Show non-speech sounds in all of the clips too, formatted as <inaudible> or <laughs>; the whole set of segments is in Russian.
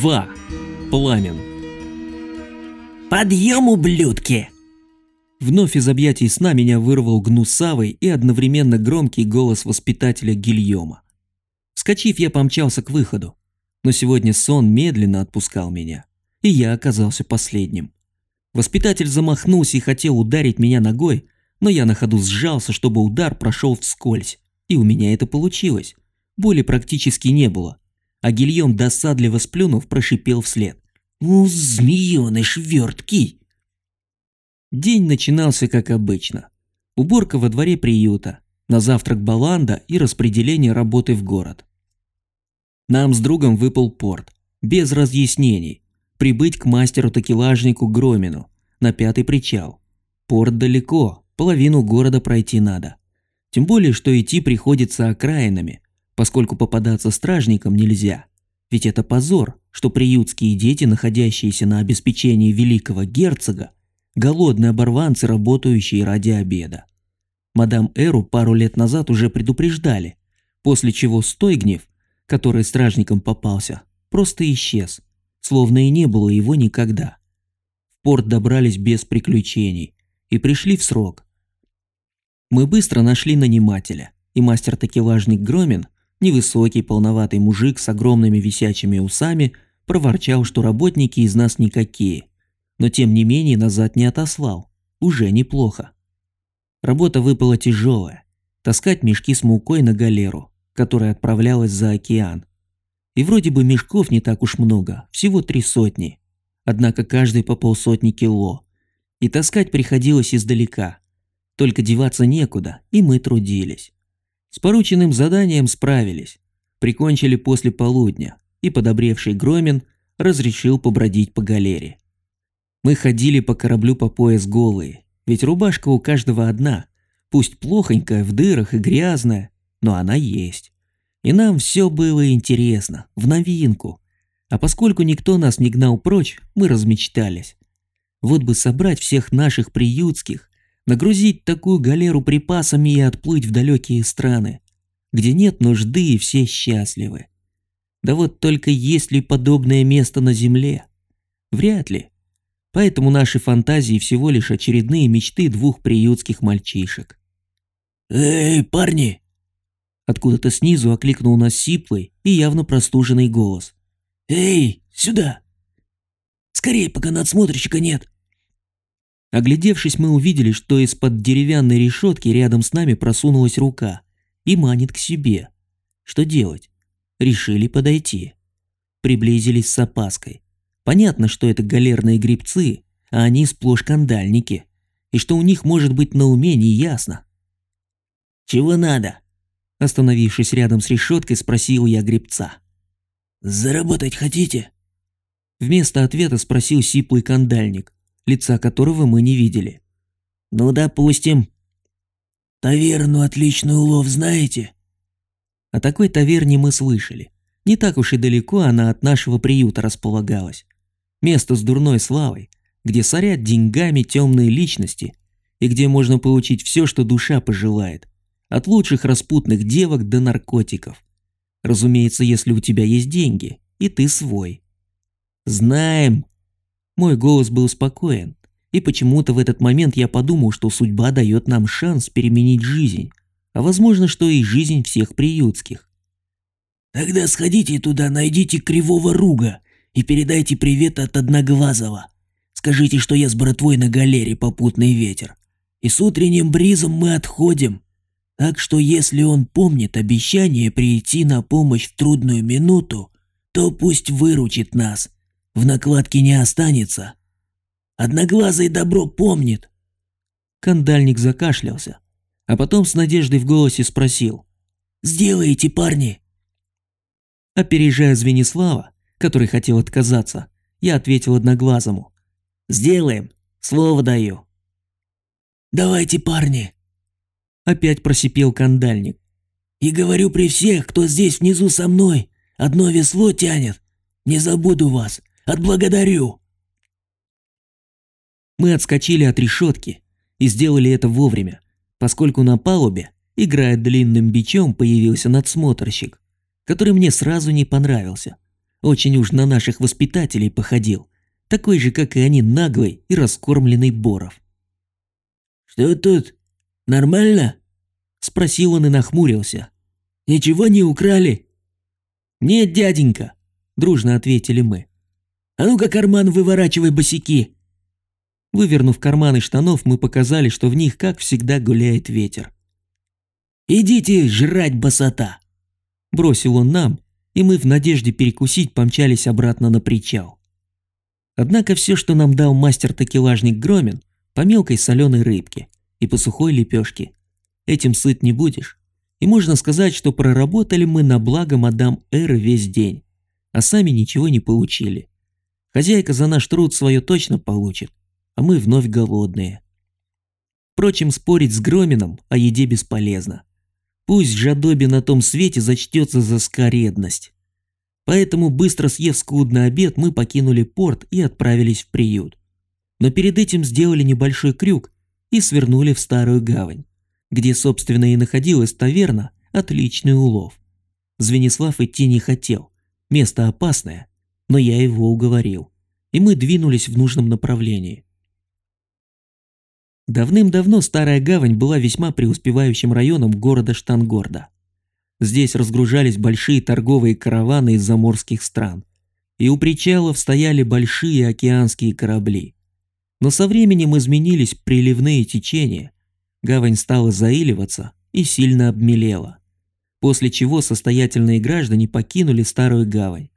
2. Пламен. «Подъем, ублюдки!» Вновь из объятий сна меня вырвал гнусавый и одновременно громкий голос воспитателя Гильома. Вскочив, я помчался к выходу. Но сегодня сон медленно отпускал меня, и я оказался последним. Воспитатель замахнулся и хотел ударить меня ногой, но я на ходу сжался, чтобы удар прошел вскользь, и у меня это получилось. Боли практически не было, а Гильем, досадливо сплюнув, прошипел вслед. «У, змеёныш верткий!» День начинался как обычно. Уборка во дворе приюта, на завтрак баланда и распределение работы в город. Нам с другом выпал порт, без разъяснений, прибыть к мастеру-такелажнику Громину, на пятый причал. Порт далеко, половину города пройти надо. Тем более, что идти приходится окраинами, поскольку попадаться стражникам нельзя. Ведь это позор, что приютские дети, находящиеся на обеспечении великого герцога, голодные оборванцы, работающие ради обеда. Мадам Эру пару лет назад уже предупреждали, после чего Стойгнев, который стражникам попался, просто исчез, словно и не было его никогда. В порт добрались без приключений и пришли в срок. Мы быстро нашли нанимателя, и мастер-такелажник Громин Невысокий, полноватый мужик с огромными висячими усами проворчал, что работники из нас никакие, но тем не менее назад не отослал. Уже неплохо. Работа выпала тяжелая. Таскать мешки с мукой на галеру, которая отправлялась за океан. И вроде бы мешков не так уж много, всего три сотни. Однако каждый по полсотни кило. И таскать приходилось издалека. Только деваться некуда, и мы трудились. С порученным заданием справились. Прикончили после полудня, и подобревший Громин разрешил побродить по галере. Мы ходили по кораблю по пояс голые, ведь рубашка у каждого одна, пусть плохонькая, в дырах и грязная, но она есть. И нам все было интересно, в новинку. А поскольку никто нас не гнал прочь, мы размечтались. Вот бы собрать всех наших приютских Нагрузить такую галеру припасами и отплыть в далекие страны, где нет нужды и все счастливы. Да вот только есть ли подобное место на земле? Вряд ли. Поэтому наши фантазии всего лишь очередные мечты двух приютских мальчишек. «Эй, парни!» Откуда-то снизу окликнул нас сиплый и явно простуженный голос. «Эй, сюда! Скорее, пока надсмотрщика нет!» Оглядевшись, мы увидели, что из-под деревянной решетки рядом с нами просунулась рука и манит к себе. Что делать? Решили подойти. Приблизились с опаской. Понятно, что это галерные грибцы, а они сплошь кандальники. И что у них может быть на уме, не ясно. «Чего надо?» Остановившись рядом с решеткой, спросил я грибца. «Заработать хотите?» Вместо ответа спросил сиплый кандальник лица которого мы не видели. «Ну, допустим». «Таверну отличный улов знаете?» О такой таверне мы слышали. Не так уж и далеко она от нашего приюта располагалась. Место с дурной славой, где сорят деньгами темные личности и где можно получить все, что душа пожелает. От лучших распутных девок до наркотиков. Разумеется, если у тебя есть деньги, и ты свой. «Знаем», мой голос был спокоен, и почему-то в этот момент я подумал, что судьба дает нам шанс переменить жизнь, а возможно, что и жизнь всех приютских. «Тогда сходите туда, найдите Кривого Руга и передайте привет от Одноглазого. Скажите, что я с братвой на галере попутный ветер. И с утренним бризом мы отходим. Так что если он помнит обещание прийти на помощь в трудную минуту, то пусть выручит нас» в накладке не останется. Одноглазый добро помнит. Кандальник закашлялся, а потом с надеждой в голосе спросил. «Сделаете, парни?» Опережая Звенислава, который хотел отказаться, я ответил одноглазому. «Сделаем, слово даю». «Давайте, парни!» Опять просипел кандальник. «И говорю при всех, кто здесь внизу со мной, одно весло тянет. Не забуду вас, Отблагодарю!» Мы отскочили от решетки и сделали это вовремя, поскольку на палубе, играя длинным бичом, появился надсмотрщик, который мне сразу не понравился. Очень уж на наших воспитателей походил. Такой же, как и они, наглый и раскормленный Боров. «Что тут? Нормально?» Спросил он и нахмурился. «Ничего не украли?» «Нет, дяденька», – дружно ответили мы. «А ну-ка карман выворачивай босики!» Вывернув карманы штанов, мы показали, что в них, как всегда, гуляет ветер. «Идите жрать босота!» Бросил он нам, и мы в надежде перекусить помчались обратно на причал. Однако все, что нам дал мастер-такелажник Громин, по мелкой соленой рыбке и по сухой лепешке. Этим сыт не будешь. И можно сказать, что проработали мы на благо мадам Эры весь день, а сами ничего не получили. Хозяйка за наш труд свое точно получит, а мы вновь голодные. Впрочем, спорить с Громином о еде бесполезно. Пусть жадобе на том свете зачтется за скоредность. Поэтому, быстро съев скудный обед, мы покинули порт и отправились в приют. Но перед этим сделали небольшой крюк и свернули в старую гавань, где, собственно, и находилась таверна «Отличный улов». Звенислав идти не хотел, место опасное, но я его уговорил, и мы двинулись в нужном направлении. Давным-давно Старая Гавань была весьма преуспевающим районом города Штангорда. Здесь разгружались большие торговые караваны из заморских стран, и у причалов стояли большие океанские корабли. Но со временем изменились приливные течения, гавань стала заиливаться и сильно обмелела, после чего состоятельные граждане покинули Старую Гавань,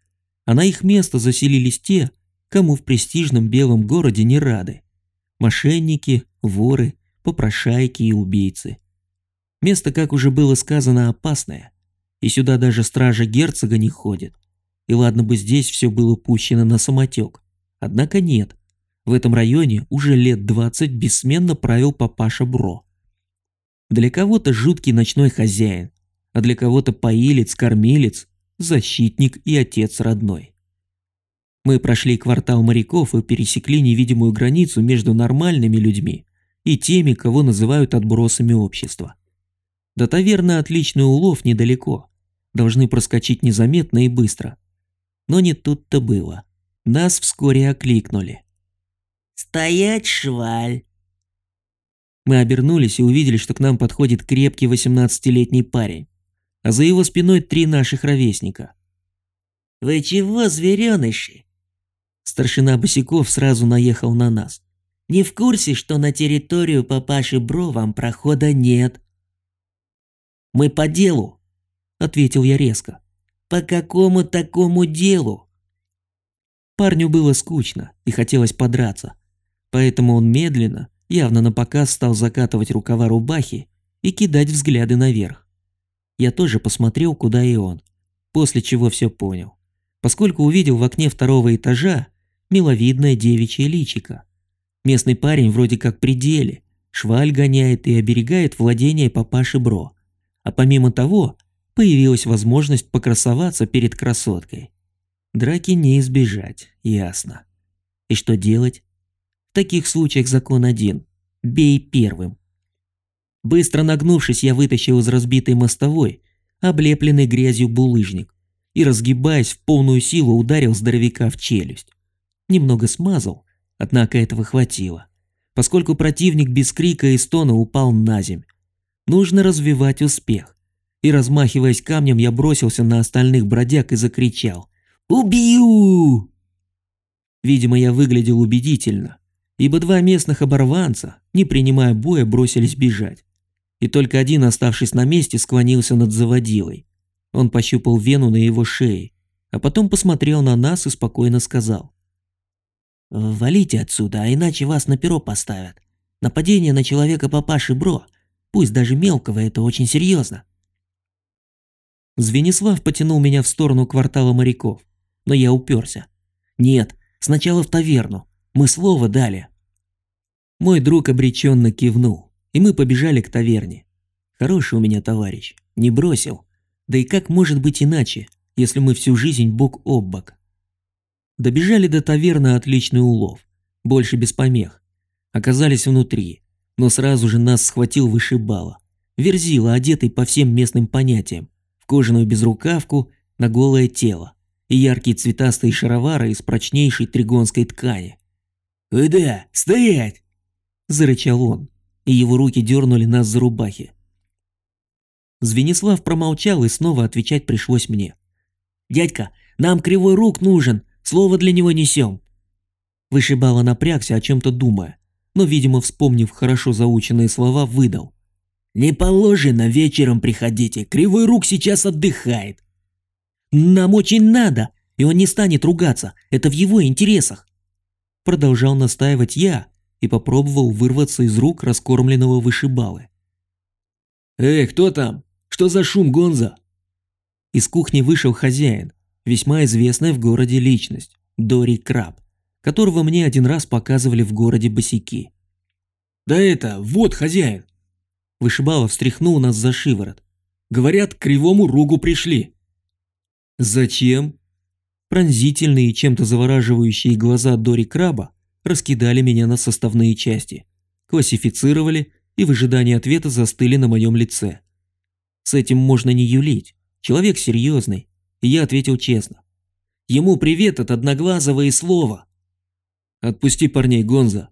а на их место заселились те, кому в престижном белом городе не рады мошенники, воры, попрошайки и убийцы. Место, как уже было сказано, опасное, и сюда даже стража герцога не ходит. И ладно бы здесь все было пущено на самотек, однако нет. В этом районе уже лет 20 бессменно правил папаша Бро. Для кого-то жуткий ночной хозяин, а для кого-то поилец, кормилец, защитник и отец родной. Мы прошли квартал моряков и пересекли невидимую границу между нормальными людьми и теми, кого называют отбросами общества. До таверны отличный улов недалеко. Должны проскочить незаметно и быстро. Но не тут-то было. Нас вскоре окликнули. «Стоять, шваль!» Мы обернулись и увидели, что к нам подходит крепкий 18-летний парень, а за его спиной три наших ровесника. «Вы чего, звереныши? Старшина Босиков сразу наехал на нас. «Не в курсе, что на территорию папаши Бро вам прохода нет?» «Мы по делу», — ответил я резко. «По какому такому делу?» Парню было скучно и хотелось подраться, поэтому он медленно, явно на показ стал закатывать рукава рубахи и кидать взгляды наверх. Я тоже посмотрел, куда и он, после чего все понял. Поскольку увидел в окне второго этажа миловидное девичье личико. Местный парень вроде как при деле, шваль гоняет и оберегает владение папаши Бро. А помимо того, появилась возможность покрасоваться перед красоткой. Драки не избежать, ясно. И что делать? В таких случаях закон один – бей первым. Быстро нагнувшись, я вытащил из разбитой мостовой облепленный грязью булыжник и, разгибаясь в полную силу, ударил здоровяка в челюсть немного смазал, однако этого хватило, поскольку противник без крика и стона упал на земь. Нужно развивать успех. И размахиваясь камнем, я бросился на остальных бродяг и закричал «Убью!». Видимо, я выглядел убедительно, ибо два местных оборванца, не принимая боя, бросились бежать. И только один, оставшись на месте, склонился над заводилой. Он пощупал вену на его шее, а потом посмотрел на нас и спокойно сказал «Валите отсюда, а иначе вас на перо поставят. Нападение на человека папаши Бро, пусть даже мелкого, это очень серьезно». Звенислав потянул меня в сторону квартала моряков, но я уперся. «Нет, сначала в таверну, мы слово дали». Мой друг обреченно кивнул, и мы побежали к таверне. Хороший у меня товарищ, не бросил. Да и как может быть иначе, если мы всю жизнь бок об бок? Добежали до таверны отличный улов, больше без помех. Оказались внутри, но сразу же нас схватил вышибала. Верзила, одетый по всем местным понятиям, в кожаную безрукавку, на голое тело. и яркие цветастые шаровары из прочнейшей тригонской ткани. «Куда? Стоять!» – зарычал он, и его руки дернули нас за рубахи. Звенислав промолчал, и снова отвечать пришлось мне. «Дядька, нам кривой рук нужен, слово для него несем». Вышибала напрягся, о чем-то думая, но, видимо, вспомнив хорошо заученные слова, выдал. «Не положено вечером приходите, кривой рук сейчас отдыхает». «Нам очень надо, и он не станет ругаться, это в его интересах». Продолжал настаивать я и попробовал вырваться из рук раскормленного вышибалы. «Эй, кто там? Что за шум, Гонза?» Из кухни вышел хозяин, весьма известная в городе личность, Дори Краб, которого мне один раз показывали в городе босики. «Да это, вот хозяин!» Вышибала встряхнул нас за шиворот. «Говорят, к кривому ругу пришли». «Зачем?» Пронзительные и чем-то завораживающие глаза Дори Краба раскидали меня на составные части, классифицировали и в ожидании ответа застыли на моем лице. С этим можно не юлить. Человек серьезный. И я ответил честно. Ему привет от Одноглазого и слова. «Отпусти парней, Гонза!»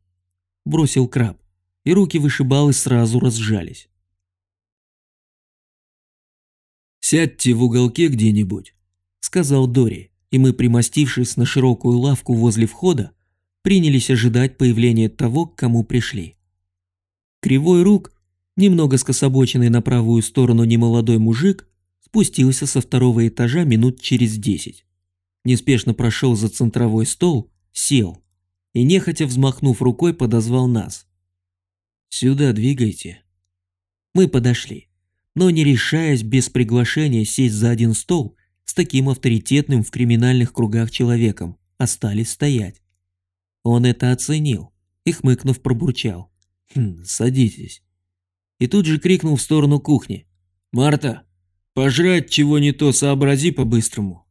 Бросил краб, и руки вышибалы сразу разжались. «Сядьте в уголке где-нибудь», — сказал Дори, и мы, примостившись на широкую лавку возле входа, принялись ожидать появления того, к кому пришли. Кривой рук, немного скособоченный на правую сторону немолодой мужик, спустился со второго этажа минут через десять. Неспешно прошел за центровой стол, сел и, нехотя взмахнув рукой, подозвал нас. «Сюда двигайте». Мы подошли, но не решаясь без приглашения сесть за один стол с таким авторитетным в криминальных кругах человеком, остались стоять. Он это оценил и, хмыкнув, пробурчал. Хм, садитесь. И тут же крикнул в сторону кухни. «Марта, пожрать чего не то сообрази по-быстрому».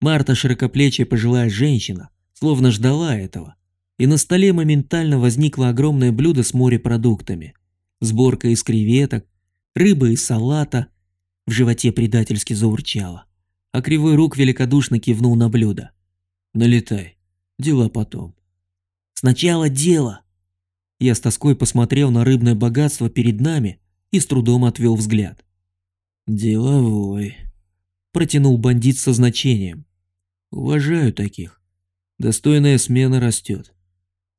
Марта, широкоплечья пожилая женщина, словно ждала этого. И на столе моментально возникло огромное блюдо с морепродуктами. Сборка из креветок, рыба из салата. В животе предательски заурчало. А кривой рук великодушно кивнул на блюдо. «Налетай, дела потом». «Сначала дело», я с тоской посмотрел на рыбное богатство перед нами и с трудом отвел взгляд. «Деловой», – протянул бандит со значением. «Уважаю таких. Достойная смена растет».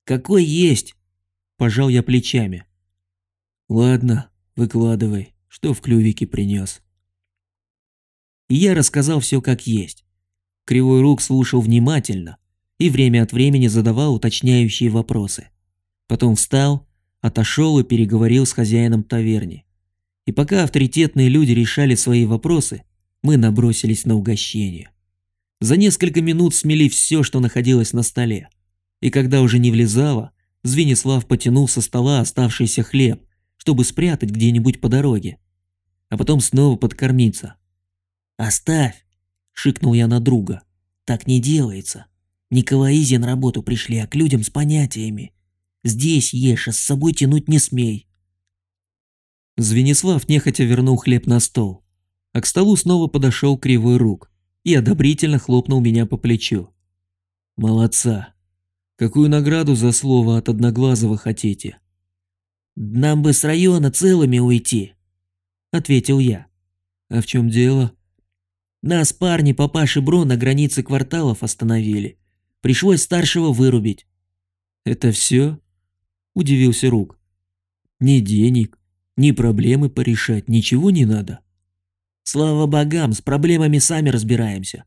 «Какой есть?» – пожал я плечами. «Ладно, выкладывай, что в клювике принес». И я рассказал все как есть. Кривой рук слушал внимательно и время от времени задавал уточняющие вопросы. Потом встал, отошел и переговорил с хозяином таверни. И пока авторитетные люди решали свои вопросы, мы набросились на угощение. За несколько минут смели все, что находилось на столе. И когда уже не влезало, Звенислав потянул со стола оставшийся хлеб, чтобы спрятать где-нибудь по дороге. А потом снова подкормиться. «Оставь!» – шикнул я на друга. «Так не делается. На работу пришли, а к людям с понятиями. Здесь ешь, а с собой тянуть не смей. Звенислав нехотя вернул хлеб на стол, а к столу снова подошел кривой рук и одобрительно хлопнул меня по плечу. «Молодца! Какую награду за слово от Одноглазого хотите?» «Нам бы с района целыми уйти», — ответил я. «А в чем дело?» «Нас парни папаши Бро на границе кварталов остановили. Пришлось старшего вырубить». «Это все?» удивился Рук. Ни денег, ни проблемы порешать, ничего не надо. Слава богам, с проблемами сами разбираемся.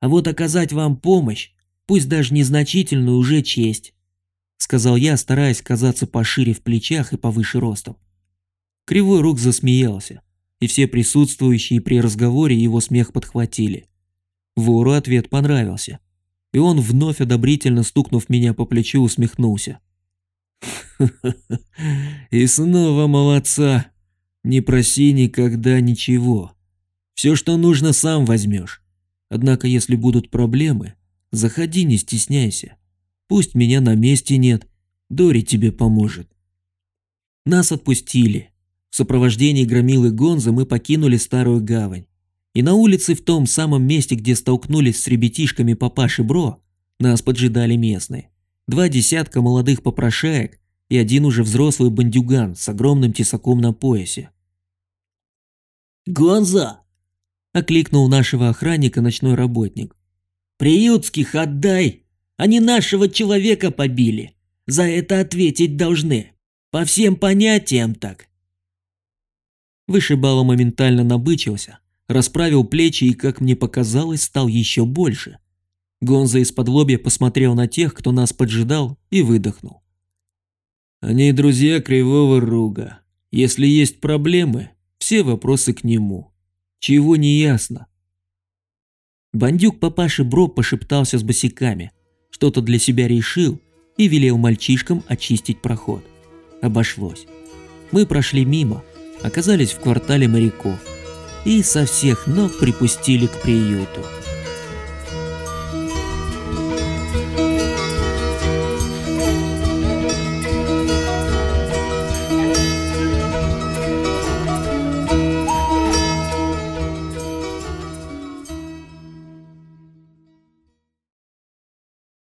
А вот оказать вам помощь, пусть даже незначительную, уже честь, сказал я, стараясь казаться пошире в плечах и повыше ростом. Кривой Рук засмеялся, и все присутствующие при разговоре его смех подхватили. Вору ответ понравился, и он, вновь одобрительно стукнув меня по плечу, усмехнулся. <laughs> И снова молодца. Не проси никогда ничего. Все, что нужно, сам возьмешь. Однако, если будут проблемы, заходи, не стесняйся. Пусть меня на месте нет, Дори тебе поможет. Нас отпустили. В сопровождении громилы Гонза мы покинули старую гавань. И на улице в том самом месте, где столкнулись с ребятишками папаши Бро, нас поджидали местные. Два десятка молодых попрошаек и один уже взрослый бандюган с огромным тесаком на поясе. «Гонза!» – окликнул нашего охранника ночной работник. «Приютских отдай! Они нашего человека побили! За это ответить должны! По всем понятиям так!» Вышибало моментально набычился, расправил плечи и, как мне показалось, стал еще больше. Гонза из-под лобья посмотрел на тех, кто нас поджидал, и выдохнул. Они друзья Кривого Руга. Если есть проблемы, все вопросы к нему. Чего не ясно. Бандюк папаши Бро пошептался с босиками, что-то для себя решил и велел мальчишкам очистить проход. Обошлось. Мы прошли мимо, оказались в квартале моряков и со всех ног припустили к приюту.